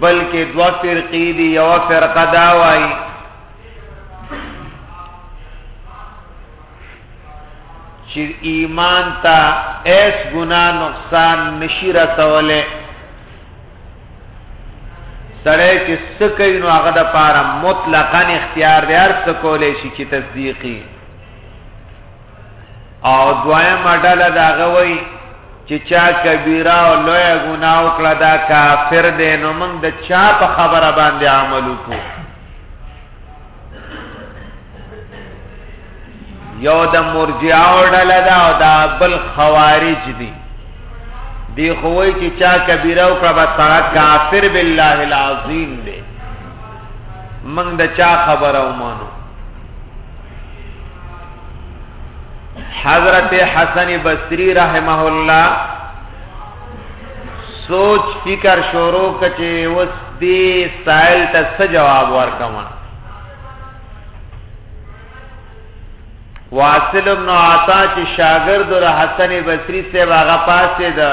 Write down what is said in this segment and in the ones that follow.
بلکې دوا فرقې دي یو فرقه دا وایي چې ایمان ته ایس ګنا نقصان نشي رسوله سره چې سکه نو هغه د پاره مطلقاً اختیار دی هر څه کولای شي چې تصدیقي او دویم ډله دا غوي چې چا کبیره او لوی ګناه وکړه دا کافر دی نو موږ د چا په خبره باندې عمل وکړو یو د مرجعه ډله دا او دا بل خوارج دي دی خووی چې چا کبیره وکړه بس هغه کافر بالله العظیم دی موږ د چا خبره ومانو حضرت حسن بصری رحمه الله سوچ فکر شروع کچې وس دې سائل ته څه جواب ورکوم واصل ابن عطا چې شاګرد د حسن بصری سره هغه پاسه ده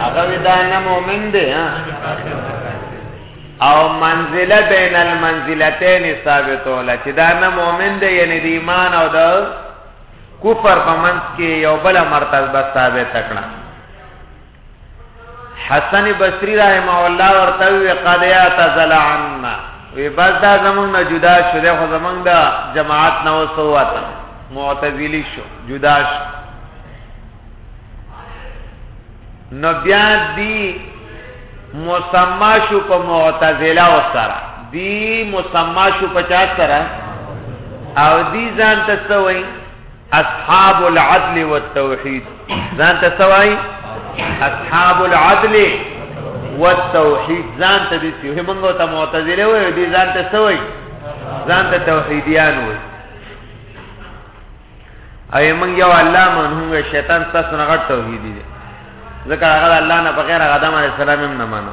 هغه دا نه مؤمن دی او منزله بین المنزلتین ثابت ولا چې دا نه مؤمن دی یعنی د ایمان او د کفر په منځ کې یو بل مرتبه ثابت کړه حسن بصری رحمه الله ورته وی قد اعتزل عنا وی بس دا زمونږ نه جدا شو دا خو زمونږ د جماعت نه وسوات معتزلی شو جدا شو نو بیا دی مسما شو په معتزله او سره دی مسما شو په چا سره او دی ځان ته سوئی اصحاب العدل والتوحید ځان ته سوای اصحاب العدل والتوحید ځان ته دي چې موږ ته معتزله وایو دي ځان ته سوای ځان ته توحیدیان وایي او موږ یو الله منو شیطان تاسو نه غټ توحیدی دي ځکه هغه الله نه بغیر آدم علی السلام هم نه مانو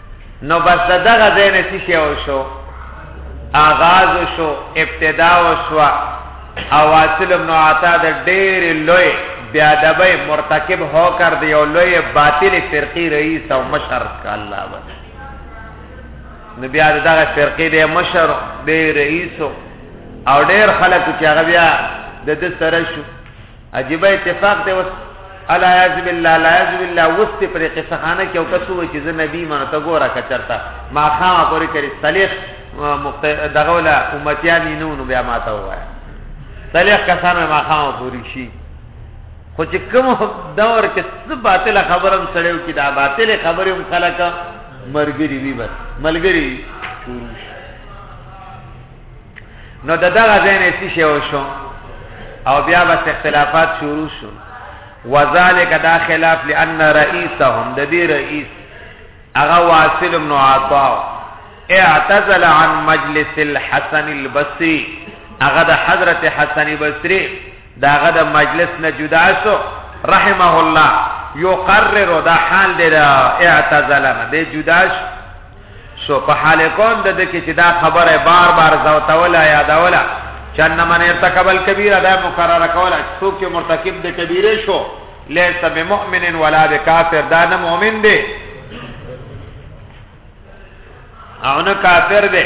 نو بس دغه ځای نه څه شی وشو آغاز وشو ابتدا وشو او واصل ابن عطا د ډېر لوی بیا دبی مرتکب هو کر دی او لوی باطل فرقی رئیس او مشر الله و نو بیا دغه فرقی دی مشر دی رئیس او ډېر خلک چې هغه بیا د دې سره شو عجیب اتفاق دی وس الا یعذ بالله لا یعذ بالله وست پر قصه خانه کې او کسو چې زه نبی مانه ته ګوره کچرتا ما خام پورې کړی صلیخ دغه ولا امتیان نو نو بیا ماته وای صلیخ کسان ما خام پوری شي خو چې کوم دور کې څه باطل خبرم سړیو کې دا باطل خبرې هم خلک مرګري وي بس ملګری شروع نو د دغه ځای نه څه شی وشو او بیا بس اختلافات شروع شو وذالک دا خلاف لأن رئیسهم د دې رئیس هغه واصل بن عطاء اعتزل عن مجلس الحسن البصري هغه د حضرت حسن بصري داغه د مجلس نه جدا شو رحمه الله یقرر دا حال دی اعتزل نه دی جدا شو شو په حال کون د دې کې چې دا خبره بار بار زوتوله یادوله چن من ارتکب الكبيره دا مکرره کوله څوک چې مرتکب د کبیره شو ليس بمؤمن ولا بكافر دا نه مؤمن دی او نه کافر دی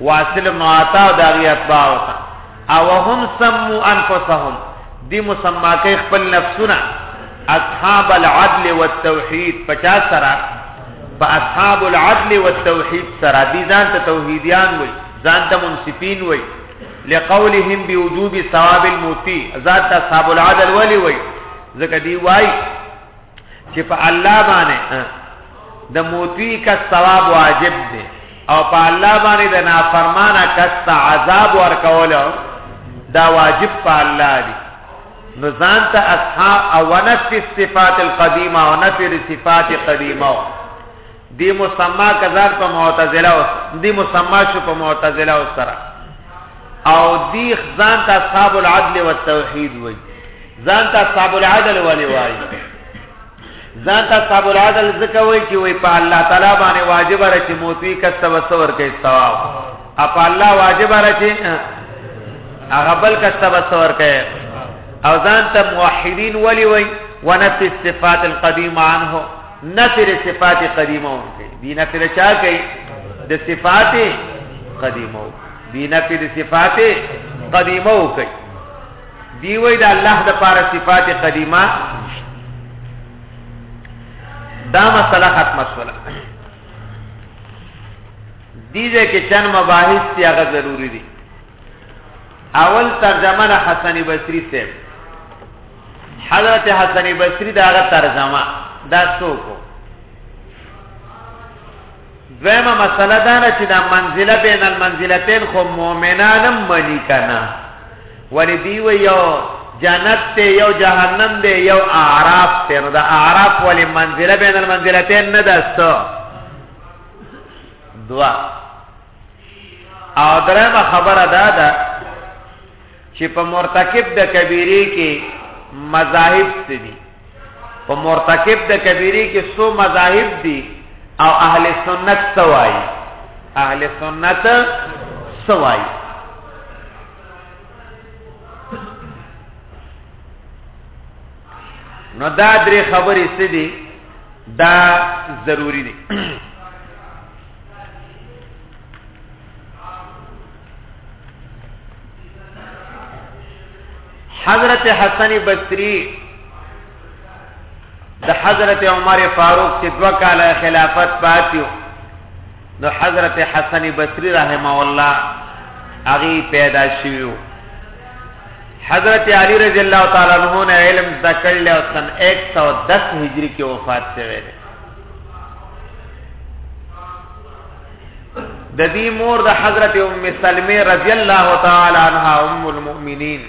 واصل ابن عطا او داغي اتباع وتا او هم سمو انفسهم دی مسما کوي خپل نفسونه اصحاب العدل والتوحید 50 سره په اصحاب العدل والتوحید سره دي ځان ته توحیدیان وي ځان ته منصفین وي لقولهم بوجوب ثواب الموتی ذات اصحاب العدل ولي وي ځکه دی وای چې په الله باندې د موتی کا ثواب واجب دی او په الله باندې د نافرمانه کس ته عذاب ورکول دا واجب په الله دی نو ځان ته اصحاب او نفس صفات القدیمه او نفس صفات قدیمه دی مسما کزار په معتزله او دی مسما شو په معتزله او سره او دی ځان ته اصحاب العدل والتوحید وای ځان ته اصحاب العدل ولی وای ځان ته اصحاب العدل ځکه وای چې وای په الله تعالی باندې واجب را چې موتی کسب وسور کې ثواب اپ الله واجب را چې هغه بل کسب وسور کې او ځان ته موحدین ولی وای ونفي الصفات القديمه عنه نفر صفات قدیمه هم کوي بی نفر چا کوي د صفات قدیمه بی نفر صفات قدیمه کوي دی وای د الله د پاره صفات قدیمه دا مسله ختمه شوه دیږي کې چند مباحث تیغه ضروری دي اول ترجمه د حسن بصری صاحب حضرت حسن بصری دا غا ترجمه دا سوکو دویمه مسله دا نه چې دا منزله بین المنزلتین خو مؤمنانم منی کنا ولی دی و یو جنت ته یو جهنم دی یو اعراف ته نو دا اعراف ولی منزله بین المنزلتین نه ده دوا او درېمه خبره دا ده چې په مرتکب د کبیره کې مذاهب څه دي په مرتکب د کبیره کې څو مذاهب دي او اهل سنت څه وایي اهل سنت څه وایي نو دا درې خبرې څه دي دا ضروری دي حضرت حسن بصری د حضرت عمر فاروق چې دوه کاله خلافت پاتیو نو حضرت حسن بصری رحمه الله هغه پیدا شویو حضرت علی رضی الله تعالی عنہ نے علم ذکر لے اور سن 110 ہجری کی وفات سے ویلے د دې مور د حضرت ام سلمہ رضی الله تعالی عنها ام المؤمنین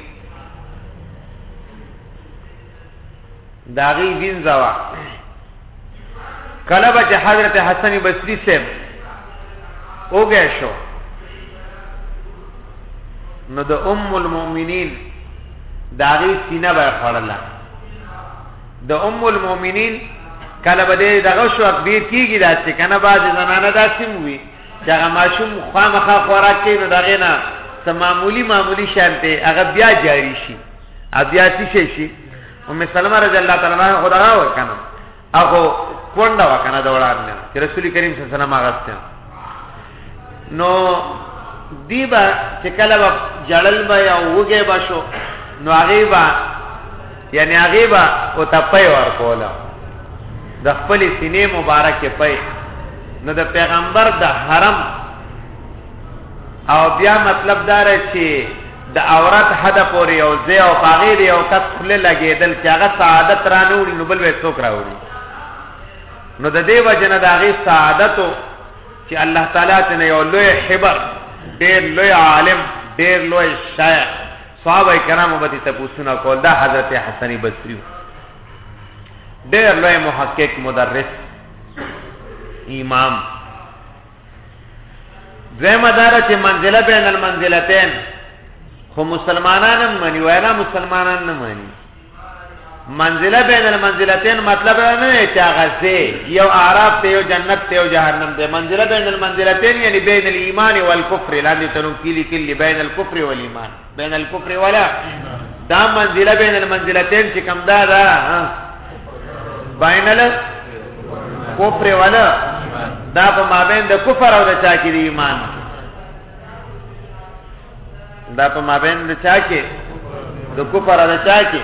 داغي دین زوا کله به حضرت حسن بصری صاحب اوګه شو نو د ام المؤمنین داغي سینه به خړله د ام المؤمنین کله به دغه شو اکبیر کیږي داسې کنه بعض زنانه داسې وي چې هغه ماشوم خامخا خوراک کوي نو دغه نه څه معمولی معمولی شان ته هغه بیا جاری شي بیا څه شي ام سلمہ رضی الله تعالی عنها خدای ورکنه هغه کونډه وکنه د وړاندې چې رسول کریم صلی الله علیه وسلم هغه ستنه نو دی با چې کله با جړل با یا وګه با شو نو هغه با یعنی هغه با او ته پي ور کولا د خپل سینې مبارکه پي نو د پیغمبر د حرم او بیا مطلب دار چې د عورت حد پورې او زه او هغه دی او کټ خله لګیدل چې هغه سعادت را نوړي نو بل وې څوک راوړي نو د دې وجنه د هغه سعادت چې الله تعالی ته یو لوی حبر ډېر لوی عالم ډېر لوی شاعر صحابه کرامو به تپوسونه کول دا حضرت حسن بصری ډېر لوی محقق مدرس امام زمه دار چې منزله بین المنزلتین خو مسلمانان نه مانی وینا مسلمانان نه مانی منزله بین المنزلتین مطلب نه چې هغه سه یو اعراف ته یو جنت ته یو جهنم ده منزله بین المنزلتین یعنی بین الايمان والکفر لاندې تنو کلی کلی بین الکفر والایمان بین الکفر ولا دا منزله بین المنزلتین چې کوم دا ده بین الکفر ولا دا په مابین د کفر او د چا کې ایمان دا په مابین د چا کې د کفر د چا کې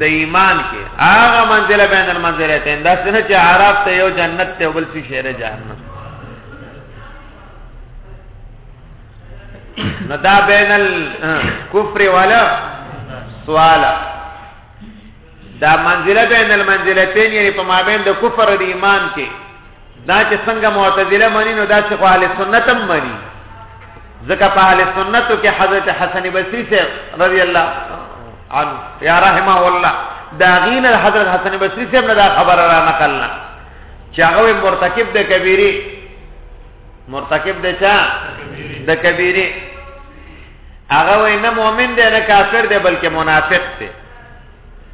د ایمان کې هغه منزله بین المنزلتین دا څنګه چې عرب ته یو جنت ته بل څه شهره جهنم نو دا بین الکفر والا سوالا دا منزله بین المنزلتین یعنی په مابین د کفر او ایمان کې دا چې څنګه معتزله مانی نو دا چې خو اهل سنت هم مانی ځکه په اهل سنت کې حضرت حسن بصری سے رضی الله عنه یا رحمه الله دا غین حضرت حسن بصری سے نه دا خبر را نقلنا چې هغه مرتکب د کبیره مرتکب د چا د کبیره هغه وای نه مؤمن دی نه کافر دی بلکې منافق دی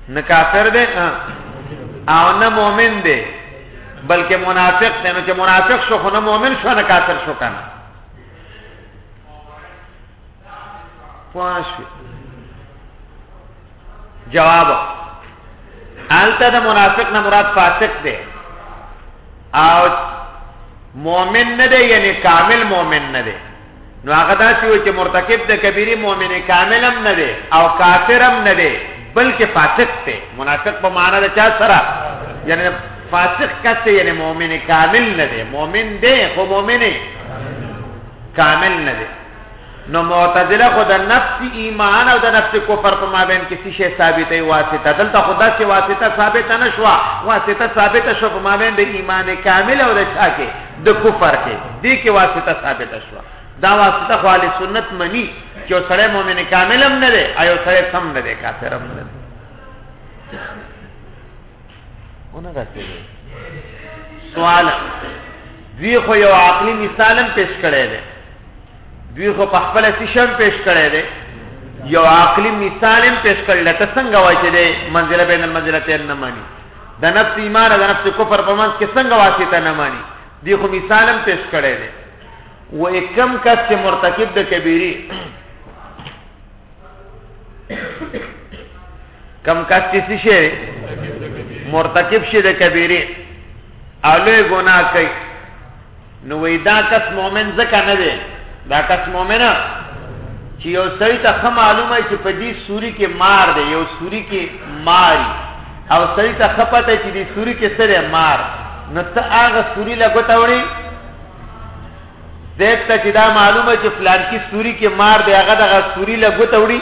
نه کافر دی او نه مؤمن دی بلکې منافق دی نو چې منافق شو خو نه مؤمن شو نه کافر شو کنه پوښتنه جواب آلته د منافق نه مراد فاسق دی او مؤمن نه دی یعنی کامل مؤمن نه دی نو هغه داسې وي چې مرتکب د کبیره مؤمن کامل هم نه دی او کافر هم نه دی بلکې فاسق دی منافق په معنا د چا سره یعنی فاسق کس دی یعنی مؤمن کامل نه دی مؤمن دی خو مؤمن کامل نه دی نو معتزله خو د نفس ایمان او د نفس کفر په مابین کې څه شی ثابتې واسطه دلته خدا چې واسطه ثابت نه شو واسطه ثابت شو په مابین د ایمان کامل او د شاکه د کفر کې دې کې واسطه ثابت شوه دا واسطه خو اهل سنت مني چې سره مؤمن کامل هم نه دی ایو سره سم نه دی کافر هم نه دی ونه راځي سوال دوی خو یو عقلی مثال هم پیش کړی دی دوی خو په خپل سیشن پیش کړی دی یو عقلی مثال هم پیش کړل ته څنګه وای چې منزله بین المنزلتین نه مانی د نفس ایمان او د نفس کفر په منځ کې څنګه واسطه نه مانی دی خو مثالم پیش کړی دی و اکم کس چې مرتکب د کبیری کم کس چې شي مرتکب شي د کبیری اله ګناه کوي نو وی دا کس مؤمن ځکه نه دی دا کس مؤمن چې یو سړی ته خه معلومه چې په دې سوري کې مار دی یو سوري کې ماری او سړی ته خه پته چې دې سوري کې سره مار نو ته هغه سوري لګوتا وړي دته چې دا معلومه چې فلان کې سوري کې مار دی هغه دغه سوري لګوتا وړي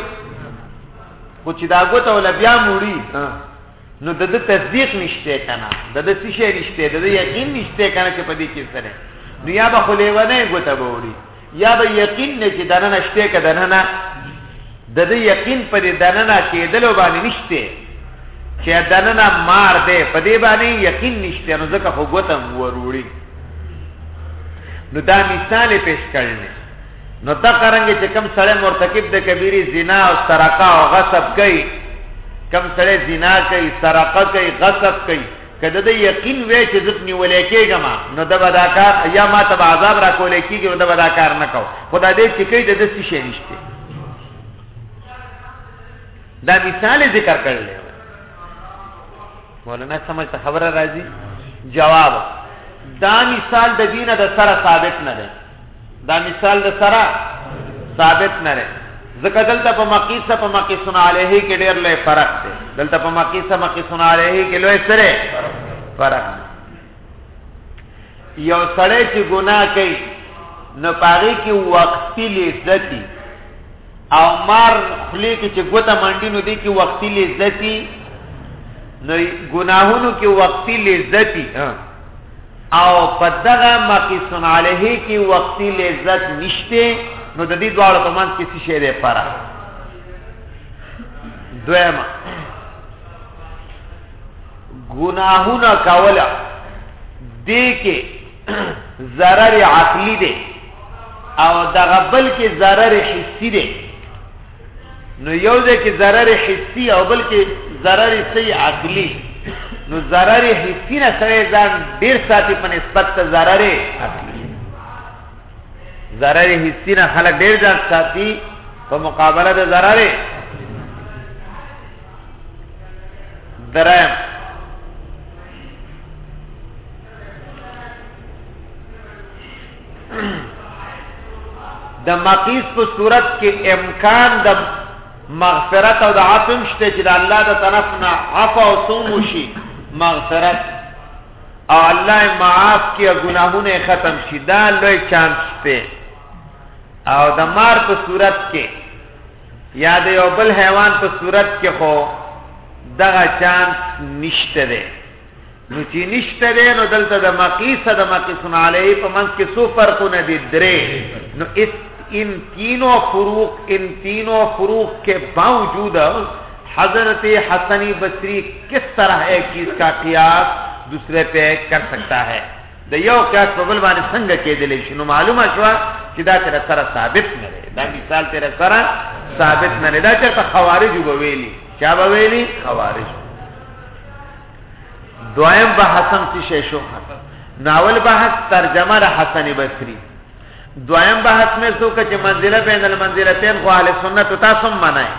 خو چې دا ګوتا ول بیا موړي نو د د تصدیق نشته کنه د د څه شی نشته د د یقین نشته کنه چې په دې کې څه نه نو یا به خو لیوانه ګوته به وړي یا به یقین نه چې دنه نشته که دنه نه د د یقین په دې دنه نه کېدلو باندې نشته چې دنه نه مار دی په دې باندې یقین نشته نو ځکه خو ګوته وروړي نو دا مثال پیش کړل نو دغه رنګ چې کم سړی مرتکب د کبیری زنا او سرقه او غصب کوي کم سړی زنا کوي سرقه کوي غصب کوي کله د یقین وې چې زت نیولې کېږم نو د بداکار یا ما ته عذاب را کولې کېږي نو د بداکار نه کو خدا دې چې کوي د دستی شي نشته دا مثال ذکر کړل مولانا سمجھ ته خبره راځي جواب دا مثال د دینه د سره ثابت نه دی دا مثال د سره ثابت نه لري ځکه دلته په مقیسه په مقیسن علیه کې ډېر لوی فرق دی دلته په مقیسه مقیسن علیه کې لوی سره فرق یو سړی چې ګناه کوي نو پاره کې وقتی لذتي او مار خلی کې چې ګوته منډي نو دي کې وقتی لذتي نو ګناهونو کې وقتی لذتي او په دغه مقیس علیه کې وقتی لذت نشته نو د دې دواړو په منځ کې څه شی دی فرق دویمه ګناهونه کوله دې کې ضرر عقلی دی او دغه بل کې ضرر حسی دی نو یو ځای کې ضرر حسی او بل کې ضرر سی عقلی نو ضرر حسی نه سره ځان ډیر ساتي په نسبت ته ضرر عقلی ضرر حسی نه خلک ډیر ځان ساتي په مقابله د ضرر درم د مقیس په صورت کې امکان د مغفرت او د عفو شته چې د الله د طرف نه عفو او صوم شي مغفرت او الله معاف کی گناهونه ختم شي دا لوی چانس ته او د مار په صورت کې یا د یو بل حیوان په صورت کې خو دغه چانس نشته دی نو چې نشته دی نو دلته د مقیس د مقیس علیه په منځ کې څو فرقونه دي درې نو ان تینو فروق ان تینو فروق کے باوجود حضرت حسن بصری کس طرح ایک چیز کا قیاس دوسرے پہ کر سکتا ہے د یو قیاس په بل باندې څنګه کېدلی شي نو معلومه شوه چې دا تر سره ثابت نه دی دا مثال تر سره ثابت نه دی دا چې خوارج وبویلی چا وبویلی خوارج دویم بحث هم څه شی شو ناول بحث ترجمه را حسن بصری دویم بحث مې څو کچ منزله بین المنزلتین خو اهل سنت تاسو منای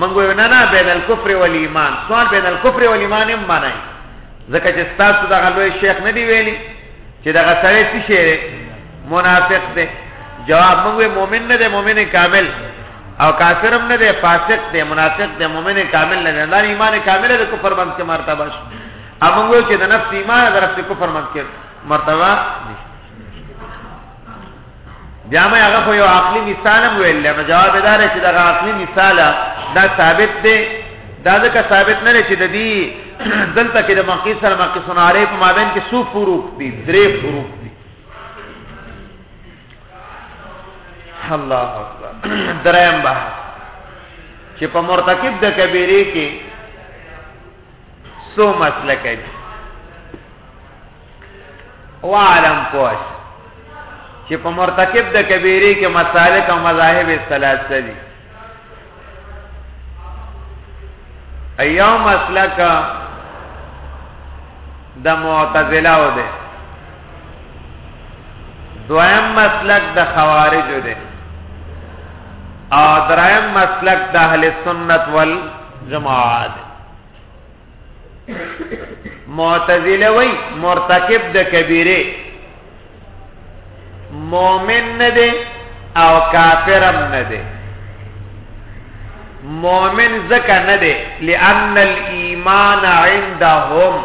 منګو نه نه بین الکفر والایمان سوال بین الکفر والایمان هم منای ځکه چې تاسو دغه لوی شیخ نه دی ویلي چې دغه سړی څه شی منافق دی جواب موږ مؤمن نه دی مؤمن کامل او کافر هم نه دی فاسق دی منافق دی مؤمن کامل نه دی دا ایمان کامل دی کفر باندې کې مرتبه شو امنګ وی چې د نفس ایمان د نفس کفر باندې کې مرتبه نشته بیا مې هغه خو یو عقلي مثال هم ویل نو جواب دار چې دا عقلي مثال دا ثابت دی دا ځکه ثابت نه چې د دې دلته کې د مقیس سره مقیس ناره په مابین کې سو فروق دي درې فروق دي الله اکبر دریم بحث چې په مرتکب د کبیره کې سو مسله کوي وعلم پوش چې په مرتکب د کبیره کې مسالک او مذاهب ثلاثه دي ایو مسلک د معتزله و ده دویم مسلک د خوارج و ده او دریم مسلک د اهل سنت والجماعت معتزله وی مرتکب د کبیره مؤمن نه دی او کافرم نه دی مؤمن زکه نه دی لئن الايمان عندهم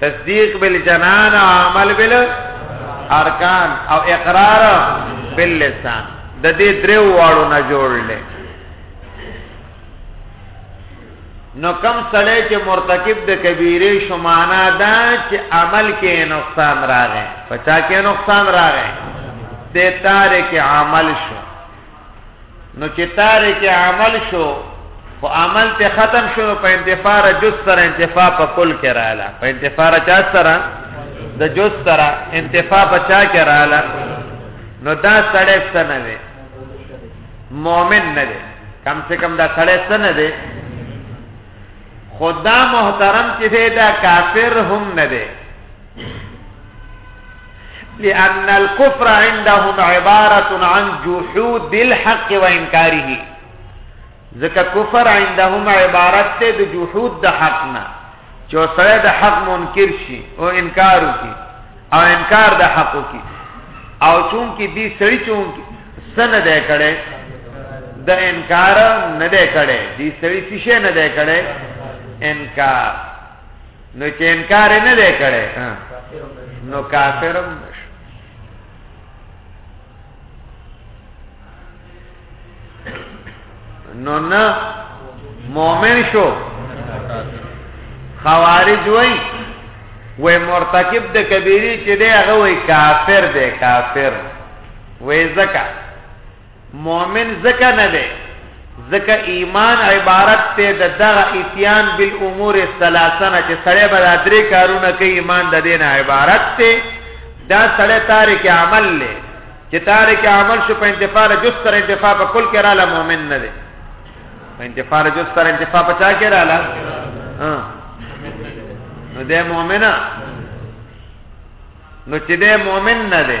تصدیق بالجنان او عمل بال ارکان او اقرار باللسان د دې درو واړو نه جوړل نو کم سړی چې مرتکب د کبیره شمانا ده چې عمل کې نقصان راغی پچا کې نقصان راغی د تارک عمل شو نو چې تارک عمل شو خو عمل ته ختم شو نو په انتفاع جز سره انتفاع په کل کې رااله په انتفاع چا سره د جز سره انتفاع په چا کې رااله نو دا سړی څه نه دی مؤمن نه دی کم سے کم دا سړی څه نه دی خدا محترم چې دا کافر هم نه دی لأن الكفر عندهم عبارة عن جحود الحق وانکاره ځکه کفر عندهم عبارت ته د جحود د حق نه چې سره د حق منکر شي او انکار وکړي او انکار د حق وکړي او چون کې دې سړی چون سن ده کړي د انکار نه ده کړي دې سړی څه نه ده کړي انکار نو چې انکار نه دی کړی نو کافرم نشو نو نه مؤمن شو خوارج وای وای مرتکب د کبیره چې دی هغه وای کافر دی کافر وای زکه مؤمن زکه نه ده زکه ایمان عبارت ته د دغه اتیان بالامور الثلاثه چې سړی به درې کارونه کوي ایمان د دین عبارت ته دا سړی تارک عمل له چې تارک عمل شو په انتفاع جز تر انتفاع په کل کې رااله مؤمن نه ده په انتفاع جز تر انتفاع په چا کې رااله ها نو ده مؤمنه نو چې ده مؤمن نه ده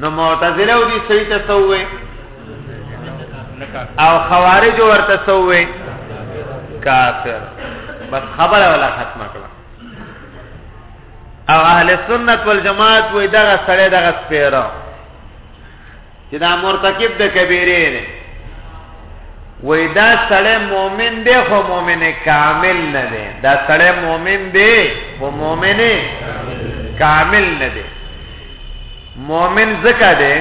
نو معتزله او دي سړي ته سوې او خوارج ورته سوې کافر بس خبره ولا ختمه کړه او اهل سنت والجماعت وې دغه سړی دغه سپیرو چې دا مرتکب د کبیره نه وې دا سړی مؤمن دی خو مؤمن کامل نه دی دا سړی مؤمن دی خو مؤمن کامل نه دی مؤمن زکه ده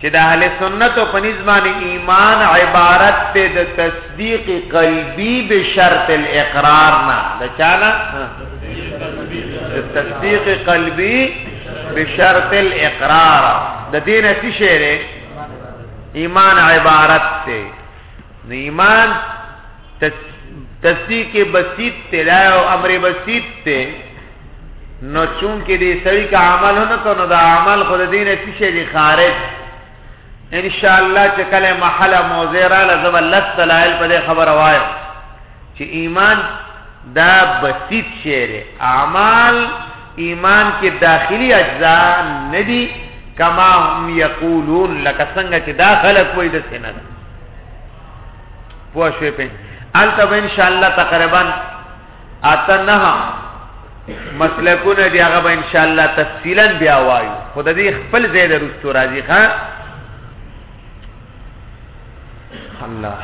چې د اهل سنت په نسبت ایمان عبارت ته د تصدیق قلبی به شرط الاقرار نه د چانه د تصدیق قلبی به شرط الاقرار د دینه څه شی ایمان عبارت ته ایمان تصدیق بسیط ته لا او امر بسیط ته نو چون کې دې سړی کا عمل نه کونو دا عمل خود دین څه شي خارج ان شاء الله چې کله محله موزه را لزم الله تعالی په خبر وایو چې ایمان دا بسیط شعر اعمال ایمان کې داخلي اجزا ندي کما هم یقولون لکه څنګه چې دا خلک وایي د سینه پوه شوې په الته به ان شاء الله تقریبا اته نه مسلکونه دی هغه به ان شاء الله تفصیلا بیا وایو خو د دې خپل ځای د رستو راځي ښا الله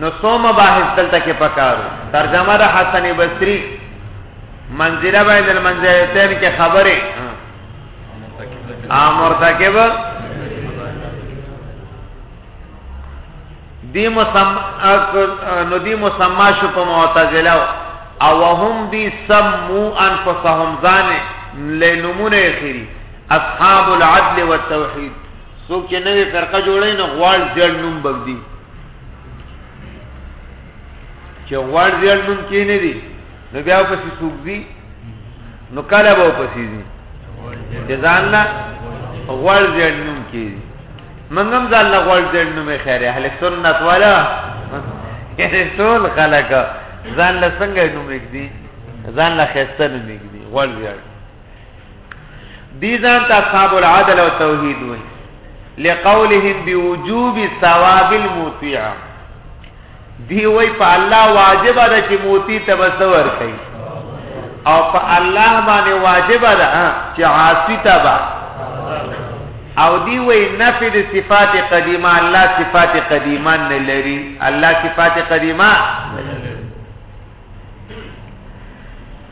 نو سو مباحث دلته کې پکارو ترجمه د حسن بصری منزله باید المنزلتین کې خبره امر تکبر دی مسمى نو دی مسمى شو په معتزله او وهم دی سمو انفسهم ځان لنمونه اخیری اصحاب العدل والتوحید څوک چې نوې فرقه جوړې نو غوړ ځړ نوم بغدي چې غوړ ځړ نوم کې نه دي نو بیا په څه سوق دي نو کله به پسې دي چې ځان لا غوړ ځړنوم کې منګم ځان لا غوړ ځړنوم خیره اهل سنت والا یعنی ټول خلک ځان لا څنګه نوم کړي ځان لا خسته نوم کړي غوړ ځړ دي ځان ته اصحاب العدل او توحید وایي لقولهم بوجوب ثواب المطيع دی وای په الله واجب ده چې موتی ته بسور کوي او په الله باندې واجب ده چې عاصی ته با او دی وای نفی د صفات قدیمه الله صفات قدیمه نه لري الله صفات قدیمه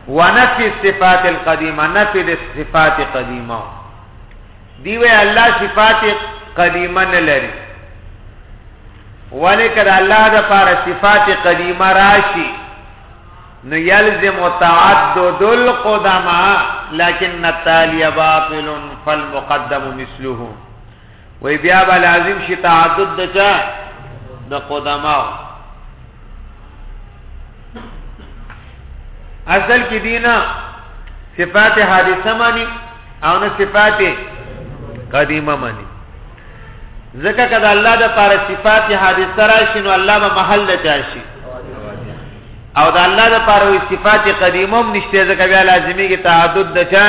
ونفی صفات القدیمه نفی د صفات قدیمه دی وی الله صفات قدیمه نه لري ولی کړه الله د پاره صفات قدیمه راشي نو یلزم تعدد القدما لكن التالي باطل فالمقدم مثله وی بیا به لازم شي تعدد د چا د قدماو اصل کې دینا صفات حادثه معنی او نه صفات قدیمه معنی ځکه کله الله د پاره صفات حادثه راشي نو الله به محل د چاشي او د الله د پاره وي صفات قدیمه هم نشته ځکه بیا لازمي کې تعدد د چا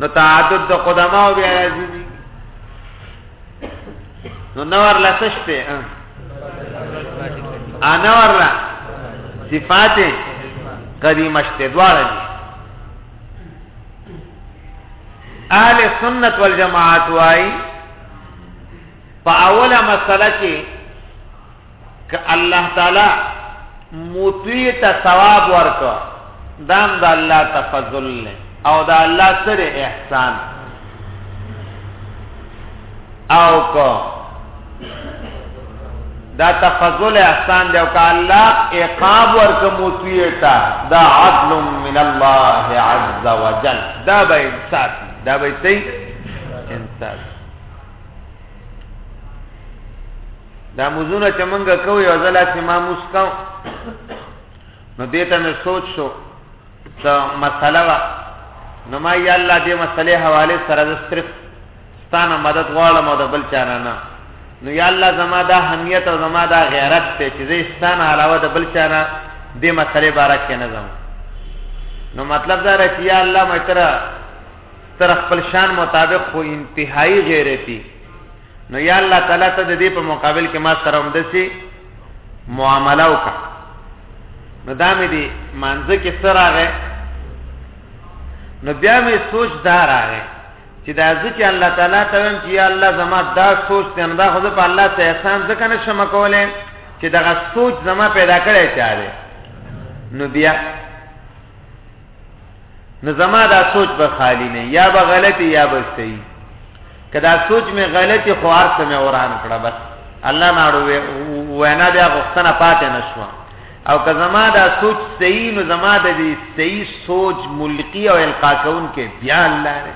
نو تعدد د قدما او بیا لازمي نو نور لا سشته انا ور لا صفات قدیمه شته دواړه دي اهل سنت والجماعت وائی په اوله مسله کې ک الله تعالی مطیع ته ثواب ورکو دام د الله تفضل له او د الله سره احسان او کو دا تفضل احسان دی او که الله عقاب ورک مطیع ته دا عدل من الله عز وجل دا به انصاف دا به انصاف دا موزونه چې مونږ کوو یو ځل چې ما موس کوم نو دې ته مې سوچ شو ته مسله وا نو ما یا الله دې مسلې حواله سره د صرف ستانه مدد غواړم او د بل چا نه نو یا الله زما دا اهمیت او زما دا غیرت ته چې زه ستانه علاوه د بل چا نه دې مسلې بارک کې نه ځم نو مطلب دا رچ یا الله مې تر تر خپل شان مطابق خو انتهایی غیرتی نو یا الله تعالی ته د دې په مقابل کې ما سره هم دسي معامله وکړه نو دا مې دي مانځ کې سره راغې نو بیا مې سوچ دا راغې چې دا ځکه الله تعالی ته ویم چې یا الله زما دا سوچ ته دا خو په الله ته احسان ځکه نشم کولای چې دا سوچ زما پیدا کړی چاره نو بیا نو زما دا سوچ به خالی نه یا به غلطی یا به صحیح کدا سوچ می غلطی خو ارث می اوران کړه بس الله ناړو وینا بیا غختنه پاتې نشو او که زما دا سوچ صحیح نو زما د دې صحیح سوچ ملکی او القا کون کې بیا الله نه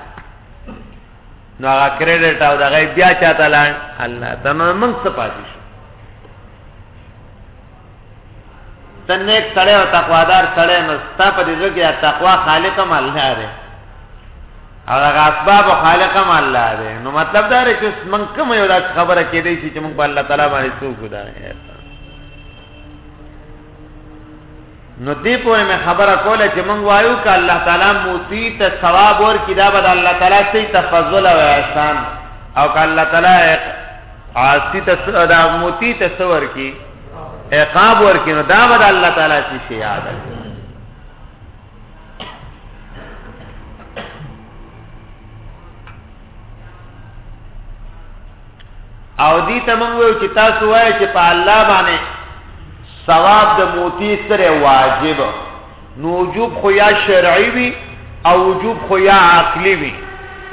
نو هغه کریډټ او دغه بیا چاته لاړ الله ته نو موږ څه پاتې شو ته نیک سړی او تقوادار سړی نو ستا په دې ځکه یا تقوا خالق هم الله دی او هغه اسباب خالق هم الله دی نو مطلب دا دی چې من کوم یو داس خبره کې دی چې موږ په الله تعالی باندې څوک ګدای نو دې پورې مې خبره کوله چې مونږ وایو که الله تعالی موتی ته ثواب ورکړي دا به د الله تعالی څه تفضل او احسان او که الله تعالی عاصي ته دا موتی ته څه ورکړي عقاب ورکړي نو دا به د الله تعالی څه شي یاد او دې ته موږ وایو چې تاسو وایي چې په الله باندې ثواب د موتی سره واجب نو وجوب خو یا شرعي وي او وجوب خو یا عقلي وي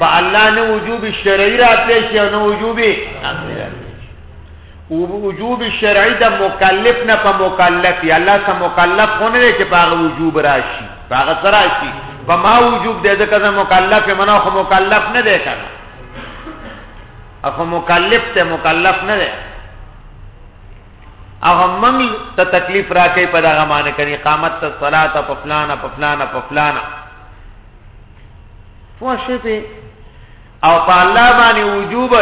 په الله نه وجوب شرعي راتلی شي او نه وجوب عقلي راتلی وجوب شرعی د مکلف نه په مکلف یا الله سم مکلف خو نه چې پاغه وجوب راشي پاغه سره راشي په ما وجوب دې ځکه زه مکلف منو خو مکلف نه دی کنه اخو مکلف ته مکلف نه دی اغه من ته تکلیف راکې په دغه معنی کړي قامت ته صلات په فلانه په فلانه په فلانه فوشه په او په الله باندې وجوب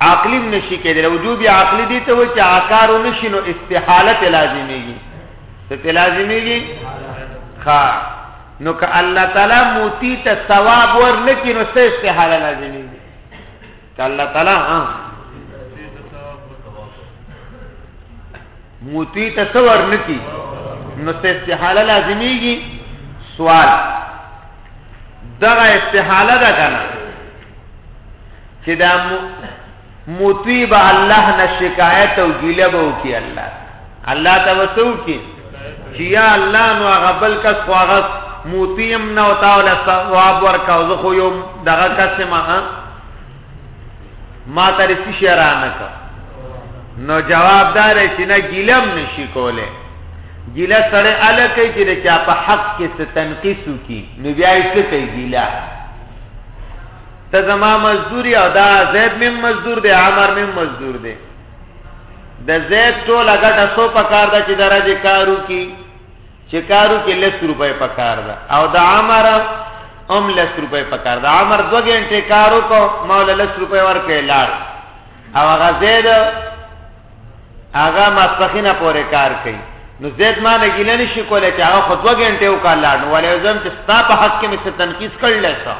عقلی نشي کېدل وجوب عقلی دي ته و چې عقار نشي نو استحاله لازميږي ته لازميږي ښا نو که الله تعالی موتی ته ثواب ور نکي نو څه استحاله لازميږي که الله تعالی ها موتی ته څه ورنکي نو څه استحاله لازمیږي سوال دغه استحاله ده کنه چې دا موتی به الله نه شکایت او ګیله به وکي الله الله ته وسو کی چې یا الله نو هغه بل کس خو هغه موتی هم نه وتا ولا ثواب ورکاو زه خو یو دغه کس ما ما ته رسی شرانه کو نو جواب دار چې نه ګیلم نشي کوله ګیله سره الکه چې د چا په حق کې څه تنقیس وکي نو بیا یې څه کوي ګیله ته زما مزدوري او دا زید مم مزدور دی عمر مم مزدور دی د زید ټول غټه سو په کار ده چې درجه کارو کی چې کارو کې لس روپۍ پکار ده او د عمر هم لس روپۍ پکار ده عمر دو غنټه کارو کو مولا لس روپۍ ورکې لار او هغه زید هغه ماسپخینه پورې کار کوي نو زید ما نه ګیله نشي کولای چې هغه خو دو غنټه وکړ لار نو ولې زم چې ستا په حق کې مې څه تنقیس کړل څه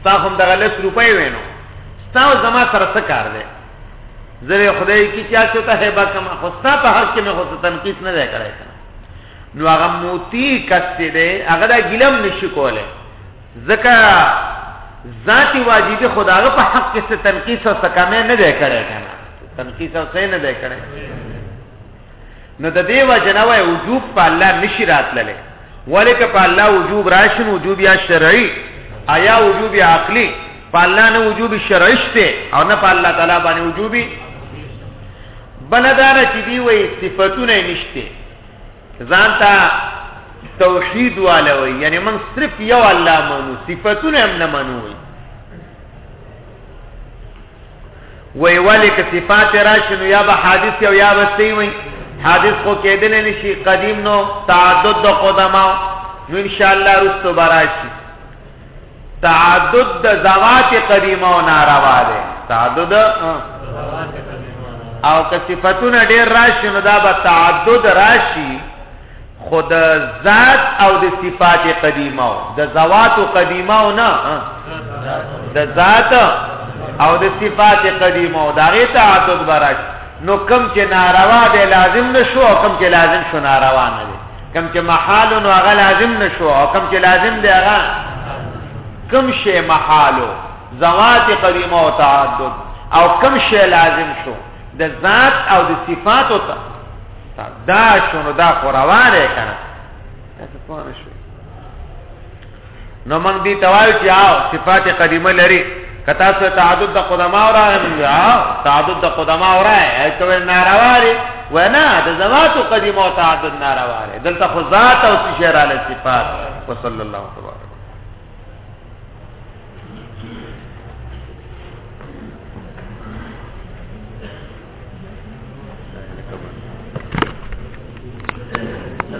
ستا هم دغه لس روپۍ وینو ستا زما سره څه کار دی زره خدای کی چا څه ته هبه کما خو ستا په حق کې مې خو تنقیس نه دی کړای نو هغه موتی کس چې دی هغه دا ګیلم نشي کولی ځکه ذاتي واجبي خو د هغه په حق کې څه تنقیص او څه کمی نه دی کړی که نه تنقیص او څه نه دی کړی نو د دې وجه نه وایي وجوب په الله نشي راتللی ولې که په الله وجوب راشي نو وجوب یا شرعي ایا وجوب یا عقلي په الله نه وجوب شرعي شته او نه په الله تعالی باندې وجوبي بله دا ده چې دوی وایي صفتونه یې نشته ځان ته توحید والا وایي یعنې موږ صرف یو الله منو صفتونه هم نه منو وایي وی ولی که صفات راشي نو یا به حادث او یا به څه وي حادث خو کېدلی نه شي قدیم نو تعدد د قدماو نو انشاءالله وروسته به راشي تعدد د ذوات قدیمه او ناروا ده تعدد او که صفاتونه ډیر راشي نو دا به تعدد راشي خود ذات او د صفات قدیمه او د ذوات قدیمه او نه د ذات او د صفات قدیمه او دا غي تعدد برش نو کم چې ناروا دی لازم نشو او کم چې لازم شو ناروا نه دی کم چې محال نو هغه لازم نشو او کم چې لازم دی هغه کم شی محالو ذوات قدیمه او تعدد او کم شی لازم شو د ذات او د صفات او دا شنو دا قرواله کنه تاسو پوه شئ نو موږ دې توایو چې آو صفات قدیمه لري کتا سو تعدد د قدما اورا آو تعدد د قدما اورا ایتو ناروا لري ونا د ذات قدیمه او تعدد ناروا لري دلته خو ذات او شعر علی صفات وصلی الله تبارک